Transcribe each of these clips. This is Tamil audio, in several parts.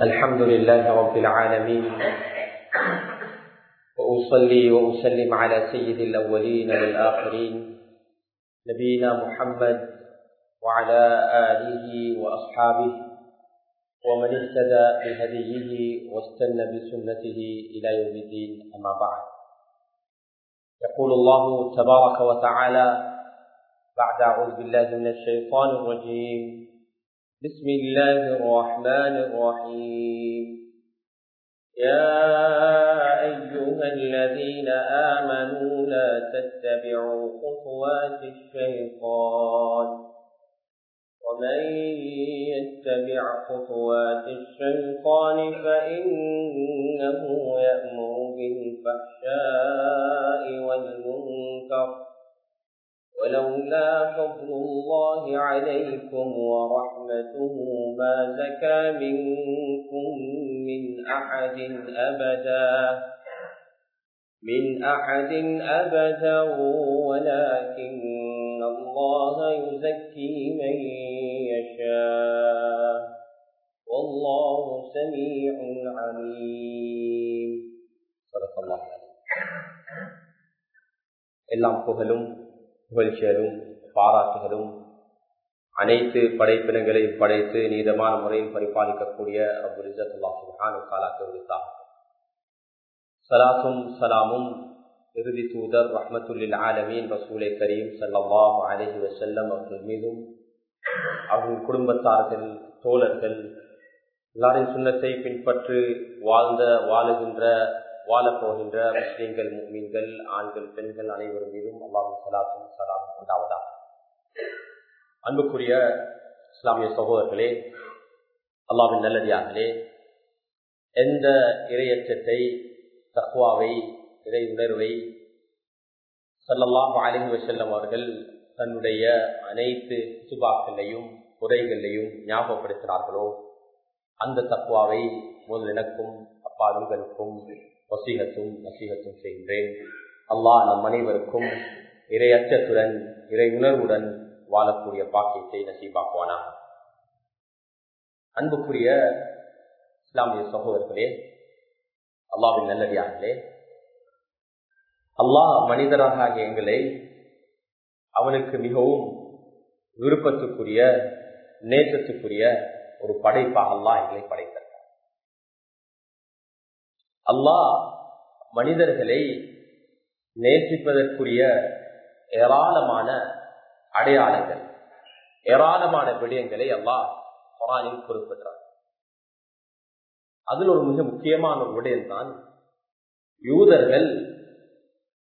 الحمد لله رب العالمين. وأصلي وأسلم على سيد الأولين والآخرين نبينا محمد وعلى آله وأصحابه ومن اهتدى بهديه واستنى بسنته إلى يوم الدين أما بعد. يقول الله تبارك وتعالى بعد أعوذ بالله من الشيطان الرجيم بسم الله الرحمن الرحيم. يا أيها الذين آمنوا لا تتبعوا خطوات الشيطان. ومن يتبع خطوات الشيطان فإنه يأمر بالفحشاء والمنكر. ولولا فضل الله عليكم ورحمته ما زكى منكم من أحد أبدا من أحد أبدا ولكن الله يزكي من يشاء والله سميع عليم صدق الله عليه எல்லாம் புகழும் புகழ்ச்சிகளும் பாராட்டுகளும் அனைத்து படைப்பினங்களையும் படைத்து நீதமான முறையில் பரிபாலிக்கக்கூடிய அபுல் இசத்துல்லாஹானுக்காலாக்கு சலாசும் சலாமும் இறுதி தூதர் ரஹமத்துல்லில் ஆலமீன் ரசூலை கரீம் சல்லாஹ் அலஹி வசல்லம் அவர்கள் மீதும் அவர்கள் குடும்பத்தார்கள் தோழர்கள் எல்லாரின் சுண்ணத்தை பின்பற்று வாழ்ந்த வாழுகின்ற வாழப்போகின்ற முஸ்லீம்கள் மீன்கள் ஆண்கள் பெண்கள் அனைவரும் மீதும் அல்லாஹும் சலாத்தும் சலாம் உண்டாவதா? அன்புக்குரிய இஸ்லாமிய சகோதரர்களே அல்லாவின் நல்லடியார்களே எந்த இரையற்றத்தை தக்குவாவை இறை உணர்வை சல்லல்லாஹ் அலிஹி செல்லும் அவர்கள் தன்னுடைய அனைத்து சுபாக்களையும் குறைகளையும் ஞாபகப்படுத்தினார்களோ அந்த தக்குவாவை முதல் எனக்கும் அப்பா உங்களுக்கும் வசீகத்தும் நசீகத்தும் செய்கின்றேன். அல்லாஹ் நம் அனைவருக்கும் இறை அச்சத்துடன் இறை உணர்வுடன் வாழக்கூடிய பாக்கியத்தை நசீபாக்குவானா அன்புக்குரிய இஸ்லாமிய சகோதரர்களே அல்லாவின் நல்லடியார்களே அல்லாஹ் மனிதராக எங்களை அவனுக்கு மிகவும் விருப்பத்துக்குரிய நேசத்துக்குரிய ஒரு படைப்பாக அல்லாஹ் எங்களை படைத்தார். அல்லாஹ் மனிதர்களை நேசிப்பதற்குரிய ஏராளமான அடையாளங்கள் ஏராளமான விடயங்களை அல்லாஹ் குரானில் குறிப்பிட்டார் அதில் ஒரு மிக முக்கியமான ஒரு விடயம்தான் யூதர்கள்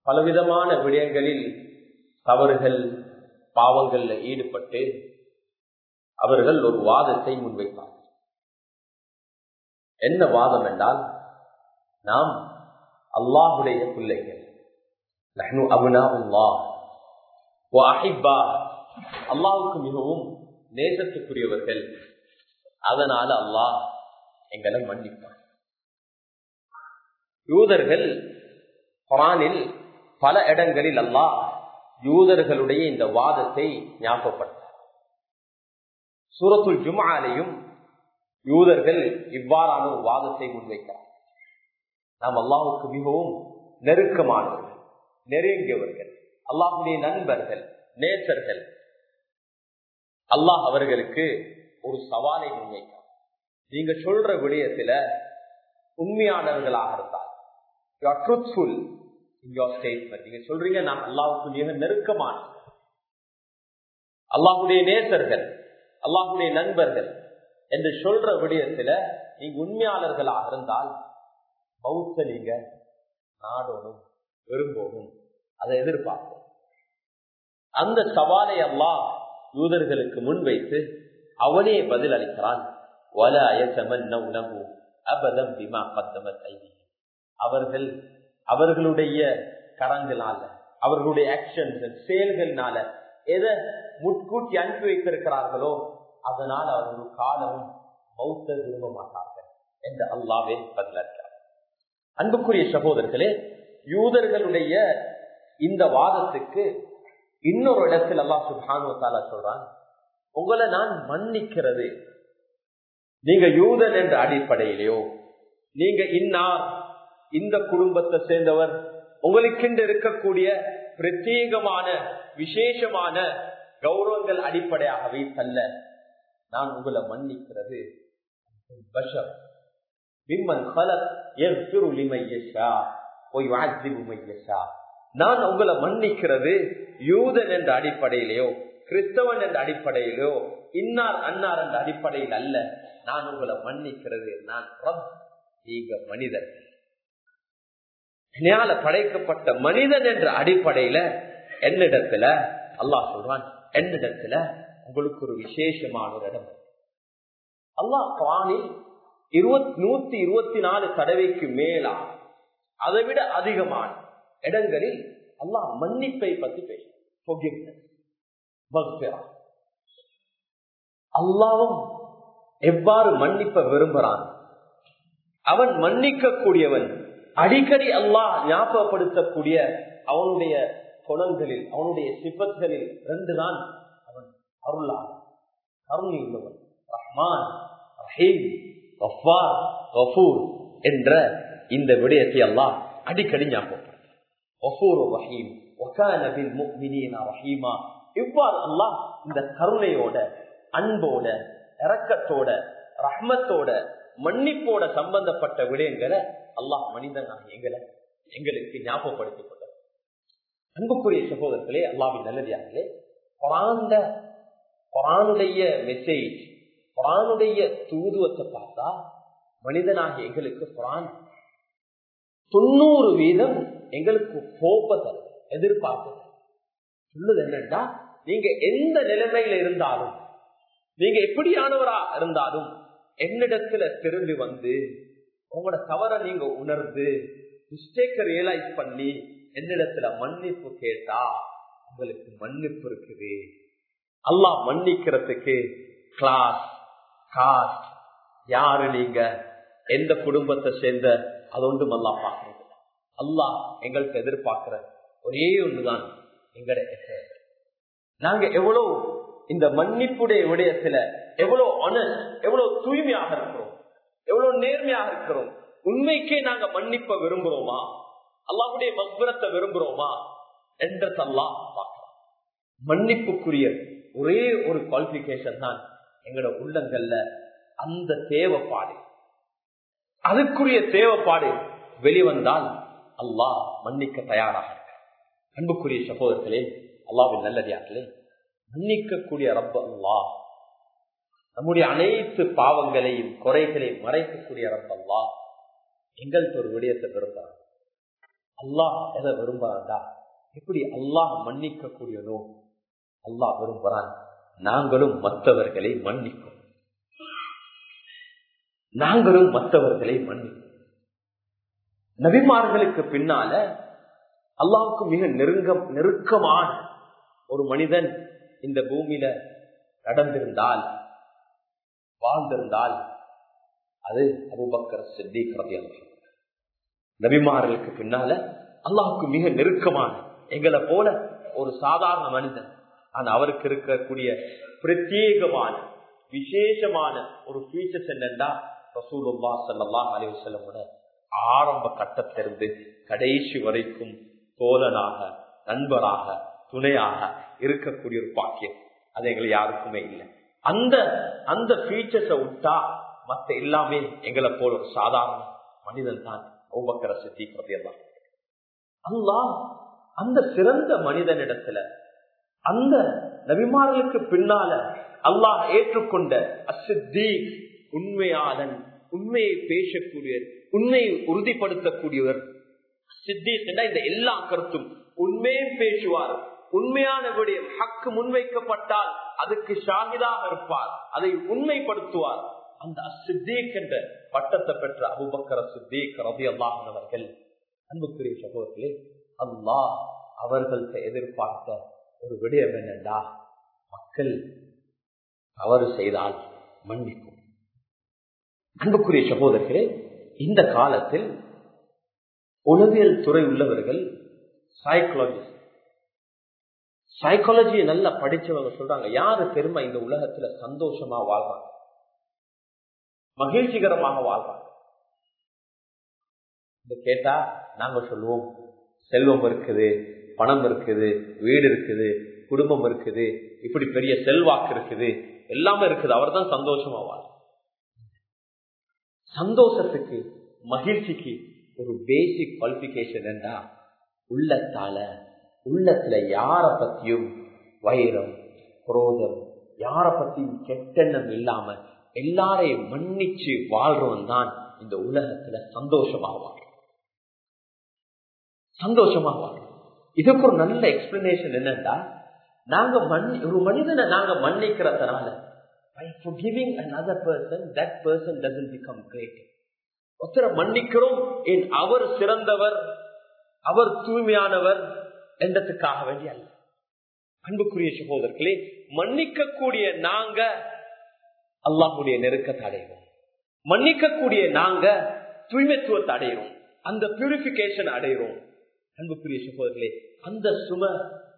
பலவிதமான விடயங்களில் தவறுகள் பாவங்கள்ல ஈடுபட்டு அவர்கள் ஒரு வாதத்தை முன்வைத்தார்கள் என்ன வாதம் என்றால் நாம் அல்லாஹுடைய பிள்ளைகள். அல்லாவுக்கு மிகவும் நேசத்துக்குரியவர்கள். அதனால அல்லாஹ் எங்களை மன்னிப்பான். யூதர்கள் குரானில் பல இடங்களில் அல்லாஹ் யூதர்களுடைய இந்த வாதத்தை ஞாபகப்படுத்த சூரத்துல் ஜுமாலையும் யூதர்கள் இவ்வாறான ஒரு வாதத்தை முன்வைக்கிறார். நாம் அல்லாஹுக்கு மிகவும் நெருக்கமானவர்கள் நெருங்கியவர்கள் அல்லாஹுடைய நண்பர்கள் நேசர்கள். அல்லாஹ் அவர்களுக்கு ஒரு சவாலை முன்வைக்கிறார். நீங்க சொல்ற விடயத்துல உண்மையானவர்களாக இருந்தால் நீங்க சொல்றீங்க நான் அல்லாவுக்கு மிக நெருக்கமான அல்லாஹுடைய நேசர்கள் அல்லாஹுடைய நண்பர்கள் என்று சொல்ற விடயத்துல நீங்க உண்மையாளர்களாக இருந்தால் பௌத்தலிங்க நாடோனும் விரும்பவும் அதை எதிர்பார்ப்போம். அந்த சவாலை அல்லாஹ் யூதர்களுக்கு முன்வைத்து அவனே பதில் அளிக்கிறான். அவர்கள் அவர்களுடைய கரங்களால அவர்களுடைய ஆக்ஷன்ஸ் செயல்கள்னால எதை முட்கூட்டி அனுப்பி வைத்திருக்கிறார்களோ அதனால் அவர்கள் காலமும் பௌத்த விரும்ப மாட்டார்கள் என்று அல்லாவே பதிலளிக்கிறார் அன்புக்குரிய சகோதரர்களே யூதர்களுடைய இந்த வாதத்துக்கு இன்னொரு இடத்தில் அல்லா சுபானுவத்தாலா சொல்றான் உங்களை நான் மன்னிக்கிறது. நீங்க யூதன் என்ற அடிப்படையிலேயோ நீங்க இன்னார் இந்த குடும்பத்தை சேர்ந்தவர் உங்களுக்கென்று இருக்கக்கூடிய பிரத்யேகமான விசேஷமான கௌரவங்கள் அடிப்படையாகவே தல்ல நான் உங்களை மன்னிக்கிறது. பஷர் மிம்மன் கலக் நான் உங்களை மன்னிக்கிறது யூதன் என்ற அடிப்படையிலேயோ கிறிஸ்தவன் என்ற அடிப்படையிலோ இன்னார் அன்னார் என்ற அடிப்படையில் அல்ல. நான் உங்களை மன்னிக்கிறது. நான் நீங்க மனிதன். என்னால படைக்கப்பட்ட மனிதன் என்ற அடிப்படையில என்னிடத்துல அல்லாஹ் சொல்றான் என்னிடத்துல உங்களுக்கு ஒரு விசேஷமான ஒரு இடம். அல்லாஹ் பாணி நூத்தி இருபத்தி நாலு தடவைக்கு மேலா அதை விட அதிகமான இடங்களில் அல்லாஹ் மன்னிப்பை பத்தி பேசும் அல்லாவும் எவ்வாறு மன்னிப்ப விரும்புறான்? அவன் மன்னிக்க கூடியவன் அடிக்கடி அல்லாஹ் ஞாபகப்படுத்தக்கூடிய அவனுடைய குணங்களில் அவனுடைய சிபத்களில் ரெண்டு தான் அவன் அருளா கருணை உள்ளவன் ரஹ்மான் ரஹீம். என்ற இந்த விடயத்தை அல்லாஹ் அடிக்கடி ஞாபகம் ரஹீமா இவ்வாறு அல்லாஹ் இந்த கருணையோட அன்போட இரக்கத்தோட ரஹ்மத்தோட மன்னிப்போட சம்பந்தப்பட்ட விடயங்களை அல்லாஹ் மனிதனாக எங்களை எங்களுக்கு ஞாபகப்படுத்திக் கொண்டார். அன்புக்குரிய சகோதரர்களே அல்லாவின் நல்லதார்களே குரான்ல குரானுடைய மெசேஜ் குரானுடைய தூதுவத்தை பார்த்தா மனிதனாக எங்களுக்கு குரான் தொண்ணூறு வீதம் எங்களுக்கு கோபத்தை எதிர்பார்ப்பு சொல்லுது என்னன்னா நீங்க எந்த நிலைமையில இருந்தாலும் நீங்க எப்படியானவரா இருந்தாலும் என்னிடத்துல திரும்பி வந்து உங்களோட தவற நீங்க உணர்ந்து மிஸ்டேக்க ரியலைஸ் பண்ணி என்னிடத்துல மன்னிப்பு கேட்டா உங்களுக்கு மன்னிப்பு இருக்குது. அல்லா மன்னிக்கிறதுக்கு கிளாஸ் காஸ்ட் யாரு நீங்க? எந்த குடும்பத்தை சேர்ந்த? அது ஒன்றும் அல்லா பார்க்கறது. அல்லாஹ் எங்களுக்கு எதிர்பார்க்கிற ஒரே ஒன்றுதான் எங்கட நாங்க எவ்வளவு இந்த மன்னிப்புடைய விடயத்துல எவ்வளவு அனல் எவ்வளவு தூய்மையாக இருக்கிறோம் எவ்வளவு நேர்மையாக இருக்கிறோம் உண்மைக்கே நாங்க மன்னிப்ப விரும்புறோமா? அல்லாவுடைய மக்புரத்தை விரும்புறோமா? என்றதெல்லாம் பார்க்கலாம். மன்னிப்புக்குரிய ஒரே ஒரு குவாலிபிகேஷன் தான் எங்களோட உள்ளங்கள்ல அந்த தேவைப்பாடு. அதுக்குரிய தேவைப்பாடு வெளிவந்தால் அல்லாஹ் மன்னிக்க தயாராக அன்புக்குரிய சகோதரர்களே அல்லாவின் நல்லதியார்களே மன்னிக்கக்கூடிய ரப்ப அல்லாஹ் நம்முடைய அனைத்து பாவங்களையும் குறைகளையும் மறைக்கக்கூடிய ரப்ப அல்லாஹ் எங்களுக்கு ஒரு விடயத்தை விரும்புறான் அல்லாஹ் எதை விரும்புறான்டா? எப்படி அல்லாஹ் மன்னிக்க கூடியனோ அல்லாஹ் விரும்புறான். நாங்களும் மற்றவர்களை மன்னிக்கும் நாங்களும் மற்றவர்களை மன்னிக்கும் நபிமார்களுக்கு பின்னால அல்லாவுக்கு மிக நெருங்கம் நெருக்கமான ஒரு மனிதன் இந்த பூமியில நடந்திருந்தால் வாழ்ந்திருந்தால் அது அபுபக்கர் சித்திக் நபிமார்களுக்கு பின்னால அல்லாவுக்கு மிக நெருக்கமான எங்களை போல ஒரு சாதாரண மனிதன் ஆனா அவருக்கு இருக்கக்கூடிய பிரத்யேகமான விசேஷமான ஒரு ஃபீச்சர்ஸ் என்னன்னா ரசூலுல்லா சல்லாஹ் அலிவசல்லமோட ஆரம்ப கட்டத்திலிருந்து கடைசி வரைக்கும் தோழனாக நண்பராக துணையாக இருக்கக்கூடிய ஒரு பாக்கியம். அது எங்களை யாருக்குமே இல்லை. அந்த அந்த ஃபீச்சர்ஸ விட்டா மத்த எல்லாமே எங்களை போல ஒரு சாதாரண மனிதன் தான் ஒவ்வொக்கர சித்திக்கிறதெல்லாம் அல்லா அந்த சிறந்த மனிதனிடத்துல அந்த நபிமார்களுக்கு பின்னால அல்லாஹ் ஏற்றுக்கொண்ட அசித்தீக் உண்மையாளன் உண்மையை பேசக்கூடிய உண்மையை உறுதிப்படுத்தக்கூடியவர். சித்தீக் இந்த எல்லா கருத்தும் உண்மையும் பேசுவார். உண்மையான விடயம் ஹக்கு முன்வைக்கப்பட்டால் அதுக்கு ஷாகிதாக இருப்பார். அதை உண்மைப்படுத்துவார். அந்த அசித்தீக் என்ற பட்டத்தை பெற்ற அபுபக்கர சித்தீக் ரவி அல்லாஹர்கள் அன்புக்குரிய சகோதரர்களே அல்லாஹ் அவர்களுக்கு எதிர்பார்த்த ஒரு விடயம் என்னண்டா மக்கள் தவறு செய்தால் மன்னிக்கும். அன்புக்குரிய சகோதரர்களே இந்த காலத்தில் உளவியல் துறை உள்ளவர்கள் சைக்காலஜிஸ்ட் சைக்காலஜியை நல்லா படிச்சவங்க சொல்றாங்க யாரு பெருமை இந்த உலகத்துல சந்தோஷமா வாழ்றாங்க மகிழ்ச்சிகரமாக வாழ்றாங்க கேட்டா நாங்க சொல்லுவோம் செல்வம் இருக்குது பணம் இருக்குது வீடு இருக்குது குடும்பம் இருக்குது இப்படி பெரிய செல்வாக்கு இருக்குது எல்லாமே இருக்குது. அவர் தான் சந்தோஷமாவார். சந்தோஷத்துக்கு மகிழ்ச்சிக்கு ஒரு பேசிக் குவாலிபிகேஷன் என்றா உள்ளத்தால உள்ளத்துல யார பத்தியும் வைரம் குரோதம் யார பத்தியும் கெட்டெண்ணம் இல்லாம எல்லாரையும் மன்னிச்சு வாழ்றவன் தான் இந்த உலகத்துல சந்தோஷமா சந்தோஷமாவார். சந்தோஷமா இதுக்கு ஒரு நல்ல எக்ஸ்பிளனேஷன் என்னன்னா நாங்க மண் ஒரு மனிதனை நாங்க மன்னிக்கிறதுனால by forgiving another person that person doesn't become great. ஒருத்தரை மன்னிக்கிறோம் என் அவர் சிறந்தவர் அவர் தூய்மையானவர் என்றதுக்காக வேண்டிய அல்ல. அன்புக்குரிய சகோதரர்களே மன்னிக்கக்கூடிய நாங்க அல்லாஹுடைய நெருக்கத்தை அடைவோம் மன்னிக்கக்கூடிய நாங்க தூய்மைத்துவத்தை அடையிறோம் அந்த பியூரிபிகேஷன் அடையிறோம் அன்புக்குரிய சகோதரர்களே அந்த சும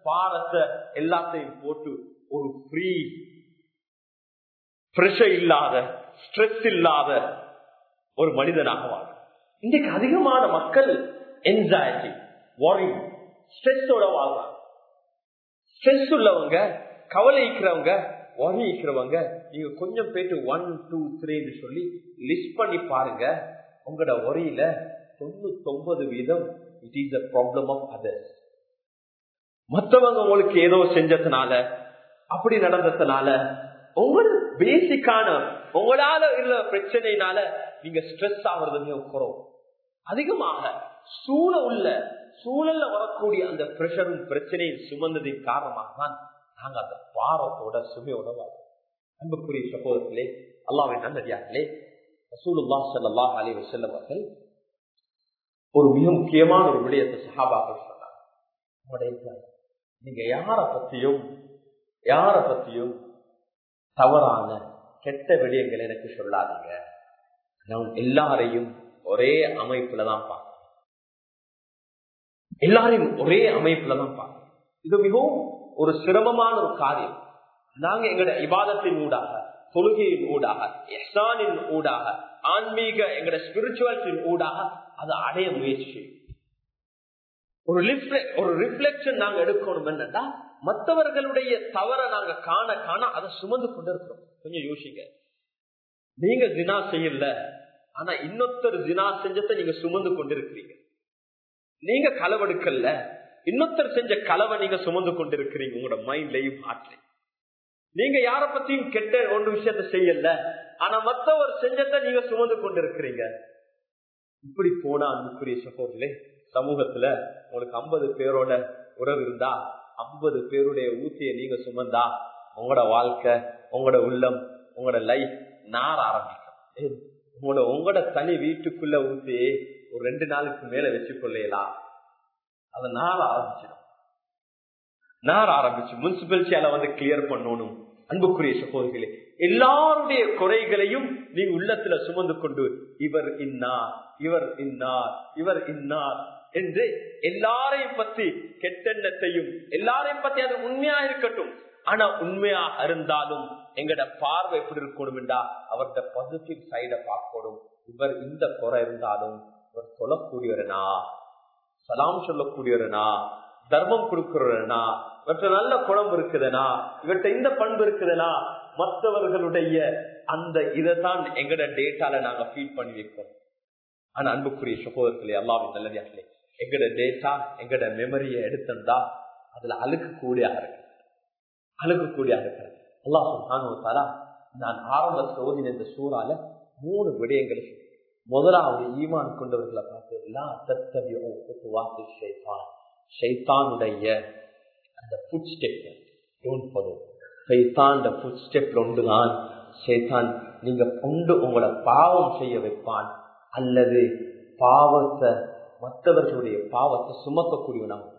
பாரத்தை எல்லாத்தையும் போட்டு ஒரு ஃப்ரீ பிரஷர் இல்லாத ஸ்ட்ரெஸ் இல்லாத ஒரு மனிதனாக வாழும் இன்றைக்கு அதிகமான மக்கள் என்ஜாய்டி வாரி ஸ்ட்ரெஸ்ஸோட வாழ்றாங்க. ஸ்ட்ரெஸ் உள்ளவங்க கவலைக்கிறவங்க வரிக்கிறவங்க நீங்க கொஞ்சம் போயிட்டு ஒன் டூ த்ரீன்னு சொல்லி லிஸ்ட் பண்ணி பாருங்க. உங்களோட வரியில தொண்ணூத்தி ஒன்பது வீதம் it is a problem of others மற்றவங்க உங்களுக்கு ஏதோ செஞ்சதுனால அப்படி நடந்ததுனால உங்கள் பேசிக்கான உங்களால உள்ள பிரச்சனைனால நீங்க ஸ்ட்ரெஸ் ஆகுறது மிக குறவு அதிகமாக சூழ உள்ள சூழல்ல வரக்கூடிய அந்த பிரஷரும் பிரச்சனையும் சுமந்ததின் காரணமாக தான் நாங்க அந்த பாரத்தோட சுமையோட வாழ்றோம். அன்புக்குரிய சகோதரர்களே அல்லாவின் நல்லடியார்களே ரசூலுல்லா ஸல்லல்லாஹு அலைஹி வஸல்லம் அவர்கள் ஒரு மிக முக்கியமான ஒரு விடயத்தை சஹாபாக்கள் சொன்னாங்க. உங்களுடைய நீங்க யார பத்தியும் யார பத்தியும் தவறான கெட்ட விடயங்கள் எனக்கு சொல்லாதீங்க. நான் எல்லாரையும் ஒரே அமைப்புல தான் எல்லாரையும் ஒரே அமைப்புல தான் பார்க்கிறேன் இது மிகவும் ஒரு சிரமமான ஒரு காரியம். நாங்க எங்களோட இபாதத்தின் ஊடாக தொழுகையின் ஊடாக எஹ்சானின் ஊடாக ஆன்மீக எங்களோட ஸ்பிரிச்சுவல்ஸின் ஊடாக அதை அடைய முயற்சி ஒரு ஒரு ரிஃப்ளெக்ஷன் நாங்க எடுக்கணும் என்னன்னா மற்றவர்களுடைய தவற நாங்க காண காண அதை சுமந்து கொண்டிருக்கிறோம். கொஞ்சம் யோசிங்க. நீங்க தினா செய்யல ஆனா இன்னொருத்தர் தினா செஞ்சதை நீங்க சுமந்து கொண்டிருக்கிறீங்க. நீங்க களவெடுக்கல இன்னொருத்தர் செஞ்ச களவை நீங்க சுமந்து கொண்டிருக்கிறீங்க. உங்களோட மைண்ட்லயும் ஆற்றி நீங்க யார பத்தியும் கெட்ட ஒன்று விஷயத்த செய்யல. ஆனா மத்தவர் செஞ்சத்தை நீங்க சுமந்து கொண்டிருக்கிறீங்க. இப்படி போனா அன்புக்குரிய சகோதரே சமூகத்துல உங்களுக்கு ஐம்பது பேரோட உறவு இருந்தா ஐம்பது பேருடைய ஊத்திய நீங்க சுமந்தா உங்களோட வாழ்க்கை உங்களோட உள்ளம் உங்களோட லைஃப் நார ஆரம்பிக்கும். உங்களோட உங்களோட தனி வீட்டுக்குள்ள ஊத்தி ஒரு ரெண்டு நாளுக்கு மேல வச்சு கொள்ளையலாம் அதை நார ஆரம்பிச்சிடும். நார ஆரம்பிச்சு முனிசிபாலிட்டியால வந்து கிளியர் பண்ணணும். அன்புக்குரிய சகோதரிகளே எல்லாருடைய குறைகளையும் நீ உள்ளத்துல சுமந்து கொண்டு இவர் இன்னார் இவர் இன்னார் இவர் இன்னார் என்று எல்லாரையும் பத்தி கெட்டெண்ணத்தையும் எல்லாரையும் பத்தி அது உண்மையா இருக்கட்டும். ஆனா உண்மையா இருந்தாலும் எங்கட பார்வை எப்படி இருக்கணும் என்றா அவர்கிட்ட பாசிட்டிவ் சைட பார்க்கணும். இவர் இந்த குறை இருந்தாலும் இவர் சொல்லக்கூடியவரனா? சலாம் சொல்லக்கூடியவரனா? தர்மம் கொடுக்கிறனா இவற்ற நல்ல குழம்பு இருக்குதுனா இவற்ற இந்த பண்பு இருக்குதுனா மற்றவர்களுடைய அந்த இதை தான் எங்கட டேட்டால நாங்க ஃபீட் பண்ணி வைப்போம் ஆனா அன்புக்குரிய சகோதரர்களே எல்லாமே நல்லதாகலே எங்கட டேட்டா எங்கட மெமரியை எடுத்திருந்தா அதுல அழுக்கு கூடியாக இருக்கு. அழுக்கு கூடியாக இருக்கிறது தரா நான் ஆரம்பத்தில் ஓதின இந்த சூறால மூணு விடயங்களை முதலாவது ஈமான் கொண்டவர்களை பார்த்து எல்லாம் தத்தவியோ ஷைத்தானுடைய அந்த ஃபுட் ஸ்டெப் டோன்ட் ஃபாலோ சைத்தான் ஃபுட் ஸ்டெப் ஒன்றுதான் சைத்தான் நீங்க கொண்டு உங்களை பாவம் செய்ய வைப்பான் அல்லது பாவத்தை மற்றவர்களுடைய பாவத்தை சுமக்கக்கூடியவனாக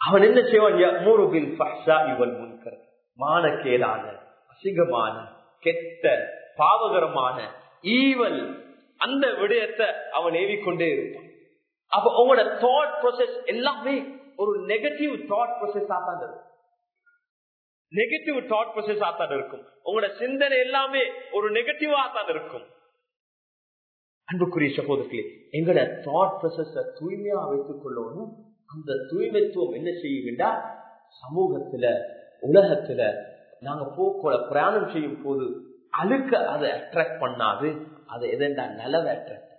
அவன் என்ன செய்வான்? முன்கர். மானக்கேடான அசிங்கமான கெட்ட பாவகரமான ஈவல் அந்த விடயத்தை அவன் ஏவிக்கொண்டே இருப்பான். அப்ப உங்களோட தாட் ப்ராசஸ் எல்லாமே ஒரு நெகட்டிவ் தாட் ப்ராசஸ் தான் இருக்கும். நெகட்டிவ் தாட் ப்ரொசஸ் தான் இருக்கும். உங்களோட சிந்தனை எல்லாமே ஒரு நெகட்டிவா தான் இருக்கும். அன்புக்குரிய சகோதரர்களே எங்களோட தாட் ப்ரொசஸ தூய்மையா வைத்துக் கொள்ளணும். அந்த தூய்மைத்துவம் என்ன செய்யுங்கடா சமூகத்துல உலகத்துல நாங்க போக்கோட பிரயாணம் செய்யும் போது அழுக்க அதை அட்ராக்ட் பண்ணாது. அதை எதெண்டா நிலவை அட்ராக்ட்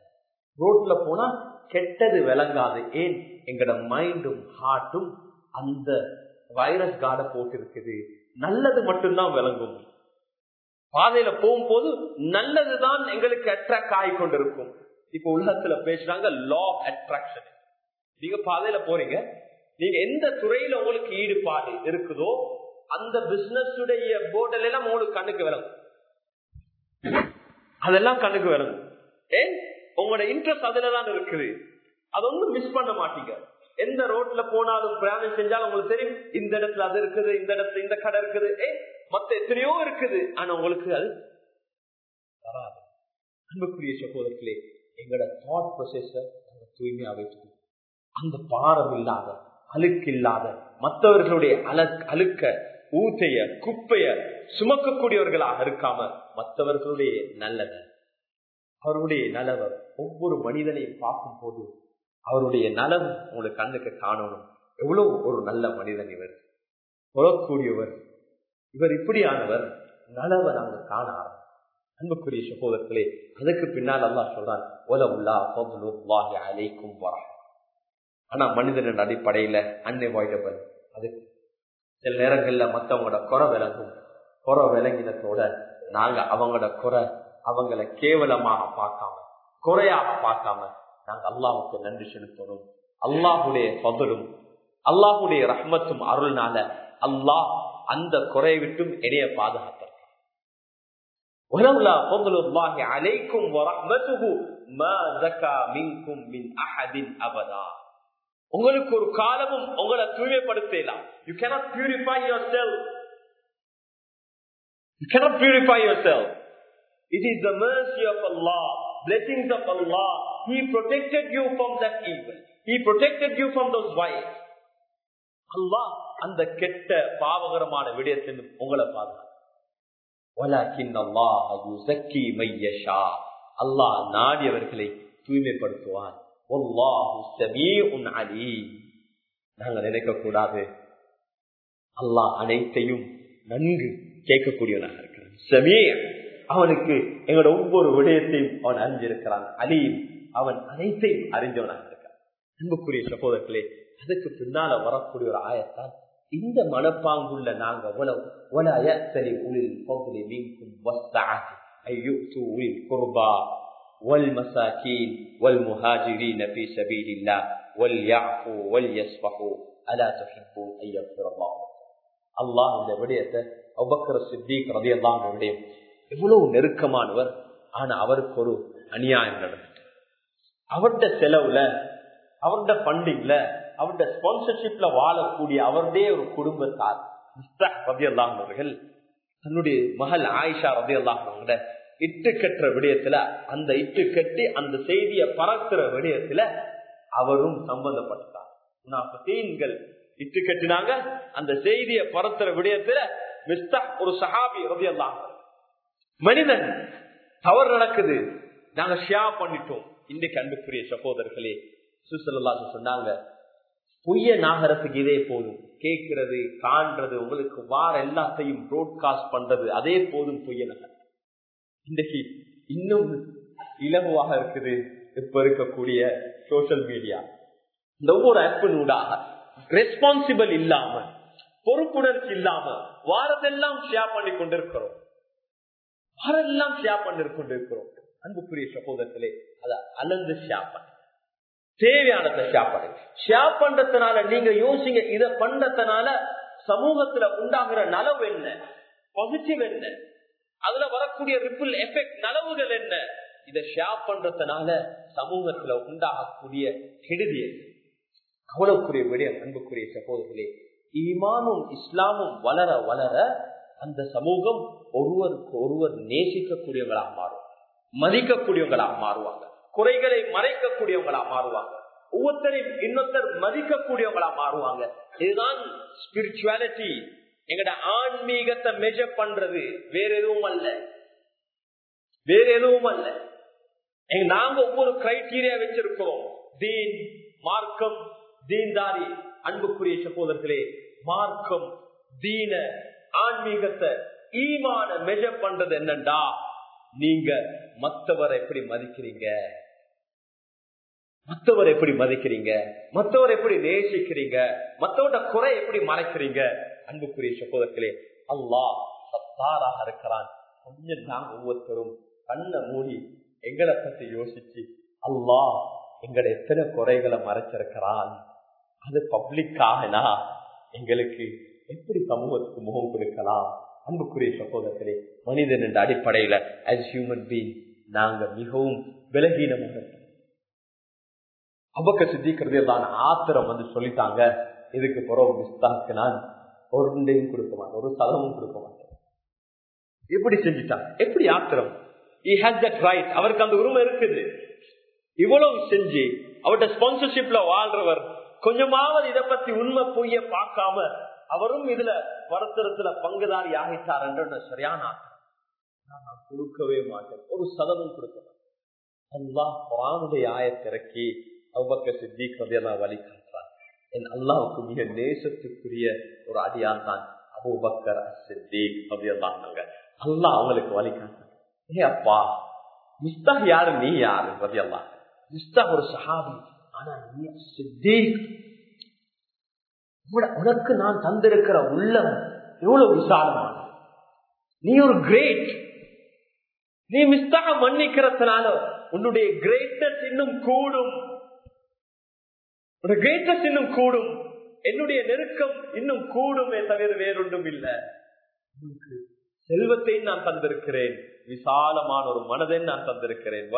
ரோட்ல போனா கெட்டது விளங்காது. ஏன்? எங்கட மைண்டும் ஹார்ட்டும் அந்த வைரஸ் கார்டை போட்டிருக்குது. நல்லது மட்டும்தான் விளங்கும். பாதையில போகும்போது நல்லதுதான் எங்களுக்கு அட்ராக்ட் ஆகி கொண்டிருக்கும் இப்ப உலகத்துல பேசுறாங்க லா அட்ராக்ஷன் நீங்க பாதையில போறீங்க. நீங்க எந்த துறையில உங்களுக்கு ஈடுபாடு இருக்குதோ அந்த பிசினஸ் உடைய போர்டில் எல்லாம் உங்களுக்கு கண்ணுக்கு விளங்கும். அதெல்லாம் கண்ணுக்கு விளங்கும். ஏன்? உங்களோட இன்ட்ரெஸ்ட் அதுலதான் இருக்குது. அது ஒன்றும் மிஸ் பண்ண மாட்டீங்க. எந்த ரோட்ல போனாலும் பிரயாணம் செஞ்சாலும் உங்களுக்கு தெரியும் இந்த இடத்துல அது இருக்குது இந்த இடத்துல இந்த கடை இருக்குது. ஏ மத்த எத்தனையோ இருக்குது. ஆனா உங்களுக்கு அது வராது. அன்புக்குரிய சகோதரர்களே எங்களோட தாட் ப்ரொசஸ தூய்மையா வைக்கணும் அந்த பாரம் இல்லாத அழுக்கு இல்லாத மற்றவர்களுடைய அழுக்க ஊத்தைய குப்பைய சுமக்கக்கூடியவர்களாக இருக்காம மற்றவர்களுடைய நல்லதை. அவருடைய நலவர் ஒவ்வொரு மனிதனையும் பார்க்கும் போது அவருடைய நலம் உங்களுக்கு கண்ணுக்கு காணணும். எவ்வளவு ஒரு நல்ல மனிதன் இவர். உழக்கூடியவர் இவர் இப்படியானவர். நலவை நாங்கள் காண அன்புக்குரிய சகோதரர்களே அதுக்கு பின்னால் அல்லா சொல்றான் ஒல உள்ளா அலைக்கும் வரா ஆனா மனிதனின் அடிப்படையில அன்அவாய்டபிள் அது சில நேரங்கள்ல மத்தவங்களோட குறை விளங்கும். குறை விளங்கினத்தோட நாங்க அவங்களோட குறை அவங்களை கேவலமாக பார்க்காம குறையாக பார்க்காம நாங்க அல்லாவுக்கு நன்றி செலுத்தணும் அல்லாஹுடைய பதிலும் அல்லாஹுடைய ரஹ்மத்தும் அருள்னால அல்லாஹ் அந்த குறை விட்டும் இணைய பாதுகாத்த உங்களுக்கு ஒரு காலமும் உங்களை தூய்மைப்படுத்தலாம் you cannot purify yourself you cannot purify yourself it is the mercy of Allah blessings of Allah he protected you from that evil he protected you from those vices Allah அந்த கெட்ட பாவகரமான விடயத்தில் உங்களை பாதுகாத்து அல்லாஹ் நாடியவர்களை தூய்மைப்படுத்துவான் நாங்கள் நினைக்க கூடாது அல்லாஹ் அனைத்தையும் நன்கு கேட்கக்கூடியவனாக இருக்கிறான் அவனுக்கு எங்களோட ஒவ்வொரு விடயத்தையும் அவன் அறிஞ்சிருக்கிறான் அலியும் அவன் அனைத்தையும் அறிஞ்சவனாக இருக்கிறான் அன்புக்குரிய சகோதரர்களே அதுக்கு பின்னால வரக்கூடிய ஒரு ஆயத்தான் இந்த மனப்பாங்குள்ள நாங்க والمساكين والمهاجرين في سبيل الله وليعفوا وليصفحوا ألا تحبون أن يغفر الله அல்லாஹ் இந்த விடயத்தை அபக்கர சித்திக் ரதி அல்லாஹ் விடயம் எவ்வளவு நெருக்கமானவர். ஆனா அவருக்கு ஒரு அநியாயம் நடந்துட்டு அவருடைய செலவுல அவருடைய பண்டிங்ல அவருடைய ஸ்பான்சர்ஷிப்ல வாழக்கூடிய அவருடைய ஒரு குடும்பத்தார் ரதி அல்லாஹர்கள் தன்னுடைய மகள் ஆயிஷா ரதி அல்லாஹங்கள இட்டு கட்டுற விடயத்துல அந்த இட்டு கட்டி அந்த செய்தியை பறக்கிற விடயத்துல அவரும் சம்பந்தப்பட்டார் முனாஃபிகள் இட்டு கட்டினாங்க அந்த செய்தியை பரத்துற விடயத்துல மிஸ்தா ஒரு சஹாபி ரதி அல்லாஹ் மனிதன் தவறு நடக்குது. நாங்க ஷியா பண்ணிட்டோம். இன்றைக்கு அன்புக்குரிய சகோதரர்களே சுசல்லா சொன்னாங்க பொய்ய நாகரத்துக்கு இதே போதும். கேட்கிறது காண்றது உங்களுக்கு வார எல்லாத்தையும் ப்ரோட்காஸ்ட் பண்றது அதே போதும் பொய்ய நகர் இன்றைக்கு இன்னும் இலகுவாக இருக்குது இப்ப இருக்கக்கூடிய சோசியல் மீடியா இந்த ஒவ்வொரு ஆப்பினூடாக ரெஸ்பான்சிபிள் இல்லாம பொறுப்புணர்ச்சி இல்லாம வாரதெல்லாம் ஷேர் பண்ணி கொண்டிருக்கிறோம். அதெல்லாம் ஷேர் பண்ணி கொண்டிருக்கிறோம். அன்புக்குரிய சகோதரத்திலே அதை அலந்து ஷேர் பண்ண. தேவையானதை ஷேர் பண்ணுங்க ஷேர் பண்றதுனால நீங்க யோசிங்க இதை பண்றதுனால சமூகத்துல உண்டாகிற நலவு என்ன? பாசிட்டிவ் என்ன? அதுல வரக்கூடிய ரிப்பிள் எஃபெக்ட் நலவுகள் என்ன? இதை ஷேர் பண்றதுனால சமூகத்துல உண்டாகக்கூடிய கெடுதி கவலைக்குரிய விடயம் அன்புக்குரிய சகோதரர்களே ஈமானும் இஸ்லாமும் வளர வளர அந்த சமூகம் ஒருவருக்கு ஒருவர் நேசிக்கக்கூடியவங்களாக மாறும் மதிக்கக்கூடியவங்களாக மாறுவாங்க. குறைகளை மறைக்கக்கூடியவங்களா மாறுவாங்க. ஒவ்வொருத்தரையும் இன்னொருத்தர் மதிக்கக்கூடியவங்களா மாறுவாங்க. இதுதான் ஸ்பிரிச்சுவாலிட்டி எங்கட ஆன்மீகத்தை மெஜர் பண்றது வேற எதுவும் அல்ல. வேற எதுவும் அல்ல. நாங்க ஒவ்வொரு கிரைட்டீரியா வச்சிருக்கிறோம். தீன் மார்க்கம் தீன்தாரி அன்புக்குரிய சகோதரர்களே மார்க்கம் தீன ஆன்மீகத்தை ஈமான மெஜர் பண்றது என்னண்டா? நீங்க மத்தவரை எப்படி மதிக்கிறீங்க? மத்தவர் எப்படி மதிக்கிறீங்க? மத்தவர் எப்படி நேசிக்கிறீங்க? மத்தவட குறை எப்படி மறைக்கிறீங்க? அன்புக்குரிய சகோதரர்களே அல்லாஹ் சத்தாராக இருக்கிறான். கொஞ்சம் நாங்க ஒவ்வொருத்தரும் கண்ணை மூடி எங்களை பத்தி யோசிச்சு அல்லாஹ் எங்களை எத்தனை குறைகளை மறைச்சிருக்கிறான்? அது பப்ளிக்காகனா எங்களுக்கு எப்படி சமூகத்துக்கு முகம் கொடுக்கலாம்? அன்புக்குரிய சகோதரர்களே மனிதன் என்ற அடிப்படையில அஸ் ஹியூமன் பீங் நாங்க மிகவும் விலகீனமாக அபக்க சித்திக்கிறது தான் ஆத்திரம் வந்து சொல்லிட்டாங்க இதுக்கு பிறகு மிஸ்தாக்கு நான் உண்டையும் கொடுக்க மாட்டேன் ஒரு சதமும் கொடுக்க மாட்டேன். எப்படி செஞ்சுட்டான். எப்படி ஆத்திரம்? He அவருக்கு அந்த உரிமை இருக்குது. இவ்வளவு செஞ்சு அவர்கிட்ட ஸ்பான்சர்ஷிப்ல வாழ்றவர் கொஞ்சமாவது இதை பத்தி உண்மை பொய்ய பார்க்காம அவரும் இதுல பரத்திரத்துல பங்குதாரி ஆகிட்டார் என்ற சரியான நான் கொடுக்கவே மாட்டேன் ஒரு சதமும் கொடுக்க மாட்டேன் அல்லாஹ் குரானுடைய ஆயத்திறக்கி அவ்வக்க சித்திக் ரதியெல்லாம் வழி காட்டுறான் என் அல்லாவுக்கு மிக நேசத்துக்குரிய ஒரு அடியான் தான் அபூபக்கர் சித்திக் ரதியெல்லாம் அல்லாஹ் அவங்களுக்கு வழி காட்டுறான். ஏ அப்பா மிஸ்தாக் யாரு? நீ யாரு? பதியல்லா மிஸ்தாக் ஒரு சஹாபி. ஆனா நீ சித்திக் உனக்கு நான் தந்திருக்கிற உள்ளம் எவ்வளவு விசாலமான நீ ஒரு கிரேட் நீ மிஸ்தாக மன்னிக்கிறதுனால உன்னுடைய கிரேட்டஸ் இன்னும் கூடும். கிரேட்டஸ் இன்னும் கூடும். என்னுடைய நெருக்கம் இன்னும் கூடுமே தவிர வேறொன்றும் இல்லை. உனக்கு செல்வத்தை நான் தந்திருக்கிறேன். விசாலமான ஒரு மனதை நான் தந்திருக்கிறேன்.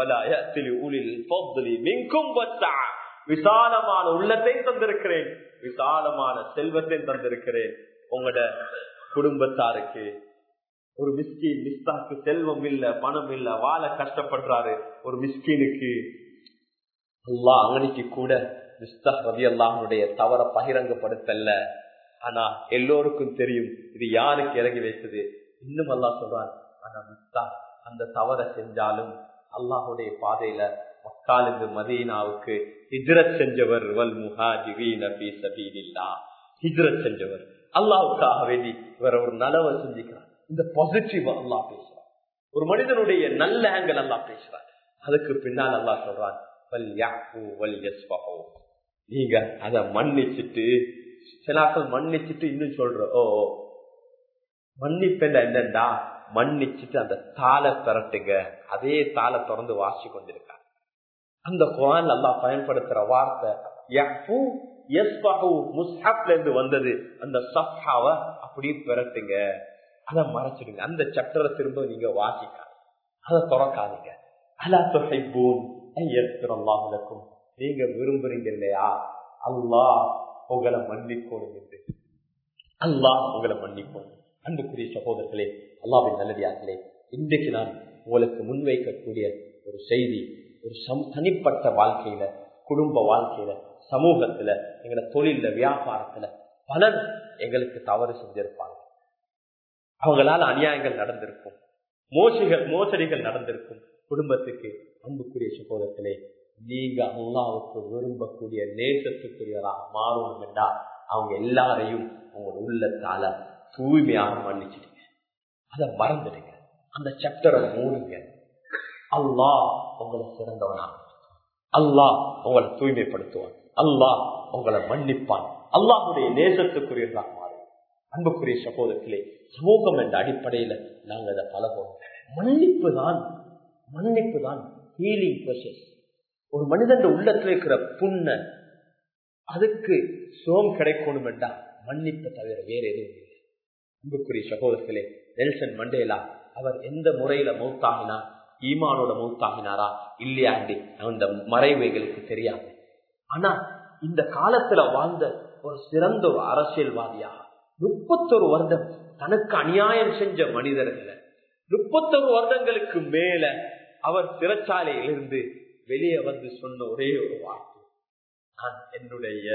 விசாலமான உள்ளத்தை தந்திருக்கிறேன். விசாலமான செல்வத்தை தந்திருக்கிறேன். உங்களோட குடும்பத்தாருக்கு ஒரு மிஸ்கின் மிஸ்தாக்கு செல்வம் இல்ல பணம் இல்ல வாழ கஷ்டப்படுறாரு. ஒரு மிஸ்கினுக்கு அல்லாஹ் அங்கனிக்கு கூட மிஸ்தா ரவி அல்லாஹனுடைய தவற பகிரங்கப்படுத்தல்ல ஆனா எல்லோருக்கும் தெரியும் இது யாருக்கு இறங்கி வைத்தது? இன்னும் அல்லாஹ் சொல்றான் ஆனா மிஸ்தா அந்த தவற செஞ்சாலும் அல்லாஹுடைய பாதையில மக்காலிருந்து மதீனாவுக்கு ஹிஜ்ரத் செஞ்சவர் வல் முஹாஜிரீன நபி சபீலில்லாஹ். ஹிஜ்ரத் செஞ்சவர். அல்லாவுக்காக வேண்டி வேற ஒரு நலவை செஞ்சுக்கிறார். இந்த பாசிட்டிவ் அல்லாஹ் பேசுறான். ஒரு மனிதனுடைய நல்ல ஆங்கல் அல்லா பேசுறான். அதுக்கு பின்னால் அல்லா சொல்றான் வல் யாக்கு வல் எஸ் நீங்க அத மன்னிச்சுட்டு சிலாக்கள் மன்னிச்சுட்டு இன்னும் சொல்ற ஓ ஓ. என்னண்டா? மன்னிச்சுட்டு அந்த தாளை திரட்டுங்க. அதே தாளை திறந்து வாசி கொண்டிருக்கா அந்த குரான் அல்லாஹ் பயன்படுத்துற வார்த்தை முஸ்ஹப்ல இருந்து வந்தது. அந்த சஃபாவை அப்படியே திரட்டுங்க அதை மறைச்சிடுங்க. அந்த சட்டரை திரும்ப நீங்க வாசிக்காது அதை திறக்காதீங்க. அலா துஹிப்பூன் இருக்கும் நீங்க விரும்புறீங்க இல்லையா? அல்லாஹ் உங்களை மன்னிக்கணும் என்று. அல்லாஹ் உங்களை மன்னிக்கணும் அன்புக்குரிய சகோதரர்களே அல்லாவின் நல்லடியார்களே இன்றைக்கு நான் உங்களுக்கு முன்வைக்கக்கூடிய ஒரு செய்தி ஒரு சம் தனிப்பட்ட வாழ்க்கையில குடும்ப வாழ்க்கையில சமூகத்துல எங்களோட தொழில வியாபாரத்துல பலர் எங்களுக்கு தவறு செஞ்சிருப்பாங்க. அவங்களால அநியாயங்கள் நடந்திருக்கும். மோசடிகள் மோசடிகள் நடந்திருக்கும். குடும்பத்துக்கு அன்புக்குரிய சகோதரத்திலே நீங்க அல்லாவுக்கு விரும்பக்கூடிய நேசத்துக்குரியவராக மாறணும் என்றால் அவங்க எல்லாரையும் உங்க உள்ளத்தால தூய்மையாக மன்னிச்சிடுங்க. அதை மறந்துடுங்க. அந்த சப்டரை மூடுங்க. அல்லாஹ் உங்களை சிறந்தவனாக அல்லாஹ் உங்களை தூய்மைப்படுத்துவான். அல்லாஹ் உங்களை மன்னிப்பான். அல்லாஹுடைய நேசத்துக்குரியதாக மாறும். அன்புக்குரிய சகோதரத்திலே சமூகம் என்ற அடிப்படையில நாங்கள் அதை பழகுவோம் மன்னிப்பு தான் மன்னிப்பு தான் ஹீலிங் ப்ரொசஸ் ஒரு மனிதன் உள்ளத்துல இருக்கிற புண்ண அதுக்கு சோம் கிடைக்கணும் என்றா மன்னிப்பை தவிர வேற எதுவும் இல்லை. அன்புக்குரிய சகோதரர்களே நெல்சன் மண்டேலா அவர் எந்த முறையில மௌத்தாகினார்? ஈமானோட மௌத்தாகினாரா? இல்லையாண்டி அந்த மறைவைகளுக்கு தெரியாது. ஆனா இந்த காலத்துல வாழ்ந்த ஒரு சிறந்த ஒரு அரசியல்வாதியாக முப்பத்தொரு வருடம் தனக்கு அநியாயம் செஞ்ச மனிதர்களை முப்பத்தொரு வருடங்களுக்கு மேல அவர் சிறைச்சாலையிலிருந்து வெளியே வந்து சொன்ன ஒரே ஒரு வார்த்தை. நான் என்னுடைய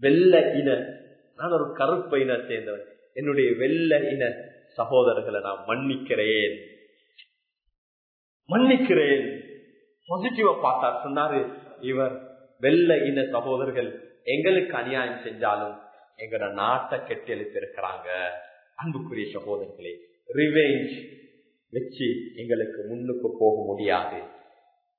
வெள்ள இன நான் ஒரு கருப்பை இன சேர்ந்தவன். என்னுடைய வெள்ள இன சகோதரர்களை நான் மன்னிக்கிறேன். மன்னிக்கிறேன். பாசிட்டிவா பார்த்தார். சொன்னாரு இவர் வெள்ள இன சகோதரர்கள் எங்களுக்கு அநியாயம் செஞ்சாலும் எங்களோட நாட்டை கெட்டி எழுப்பியிருக்கிறாங்க அன்புக்குரிய சகோதரர்களே ரிவேஞ்ச் வச்சு எங்களுக்கு முன்னுக்கு போக முடியாது.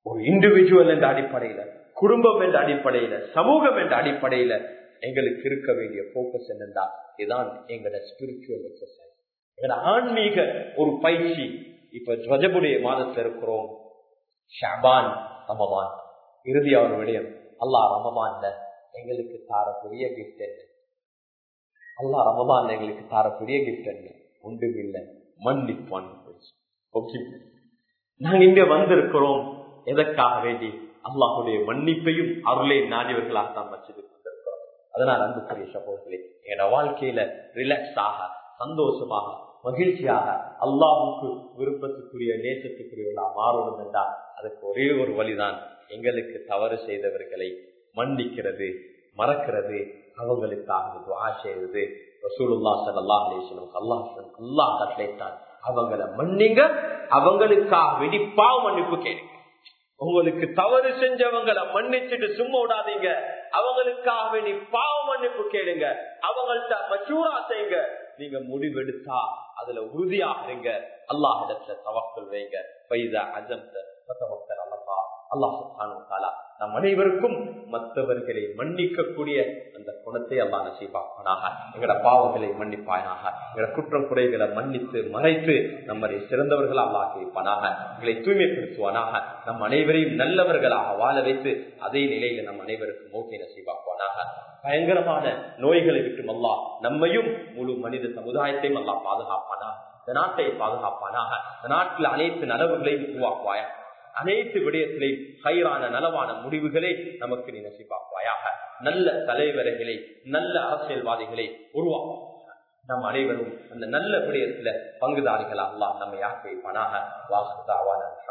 ஒரு இண்டிவிஜுவல் என்ற அடிப்படையில குடும்பம் என்ற அடிப்படையில சமூகம் என்ற அடிப்படையில எங்களுக்கு இருக்க வேண்டிய போக்கஸ் என்னென்றா இதுதான் எங்களோட ஸ்பிரிச்சுவல் எக்ஸசைஸ் எங்களோட ஆன்மீக ஒரு பயிற்சி. இப்ப துவஜபுடைய மாதத்துல இருக்கிறோம். ஷாபான் ரமபான் இறுதியா ஒரு விடயம். அல்லா ரமபான்ல எங்களுக்கு தாரக்கூடிய கிஃப்ட் என்ன? அல்லா ரமபான் எங்களுக்கு தாரக்கூடிய கிஃப்ட் என்ன? ஒன்றும் இல்லை. மன்னிப்பான் நாங்க இங்க வந்திருக்கிறோம். எதற்காக வேண்டி? அல்லாஹுடைய மன்னிப்பையும் அருளை நாடியவர்களாகத்தான் வச்சது வந்திருக்கிறோம் அதனால் அன்புக்குரிய சகோதரர்களே என்னோட வாழ்க்கையில ரிலாக்ஸ் ஆக சந்தோஷமாக மகிழ்ச்சியாக அல்லாஹுக்கு விருப்பத்துக்குரிய நேசத்துக்குரியவர்களா மாறணும் என்றால் அதுக்கு ஒரே ஒரு வழிதான் எங்களுக்கு தவறு செய்தவர்களை மன்னிக்கிறது மறக்கிறது அவங்களுக்காக துவா செய்வது ரசூலுல்லா சல்லாஹ் அலிஸ்லம் அல்லாஹ் அல்லாஹ் கட்டளைத்தான் அவங்கள மன்னிங்க அவங்களுக்காக வெடிப்பாவ மன்னிப்பு கேளுங்க. உங்களுக்கு தவறு செஞ்சவங்களை மன்னிச்சுட்டு சும்மா விடாதீங்க அவங்களுக்காக வேண்டி பாவ மன்னிப்பு கேளுங்க அவங்கள்ட்ட மச்சூரா செய்யுங்க. நீங்க முடிவெடுத்தா அதுல உறுதியாகிறீங்க அல்லாஹிடத்துல தவக்கல் வைங்க. பைதா அஜந்த தவக்கல் அல்லா அல்லாஹ் சுல்தானா நம் அனைவருக்கும் மற்றவர்களை மன்னிக்கக்கூடிய அந்த குணத்தை அல்லா நசீபாப்பானாக எங்களோட பாவங்களை மன்னிப்பாயாக எங்கட குற்றம் குறைகளை மன்னித்து மறைத்து நம்மளை சிறந்தவர்களா அல்லாக்கிப்பானாக எங்களை தூய்மைப்படுத்துவானாக. நம் அனைவரையும் நல்லவர்களாக வாழ வைத்து அதே நிலையில நம் அனைவருக்கும் மோகை நசீபாக்குவானாக பயங்கரமான நோய்களை விட்டும் அல்லா நம்மையும் முழு மனித சமுதாயத்தையும் அல்லா பாதுகாப்பானா? இந்த நாட்டை பாதுகாப்பானாக? இந்த நாட்டில் அனைத்து நலவுகளையும் உருவாக்குவாயா? அனைத்து விடயத்திலையும் கயிறான நலவான முடிவுகளை நமக்கு நீ நசிப்பாக்குவாயாக? நல்ல தலைவர்களை நல்ல அரசியல்வாதிகளை உருவாக்கும் நம் அனைவரும் அந்த நல்ல விடயத்துல பங்குதாரிகளாக நம்ம நம்மை ஆக்கி வாசுதாவான